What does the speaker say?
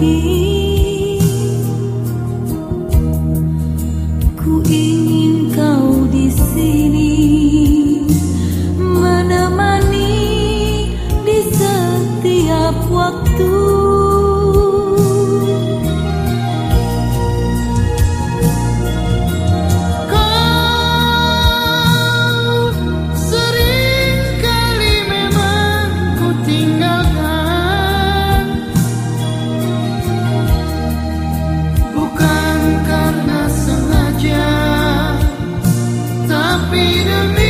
You. be to me.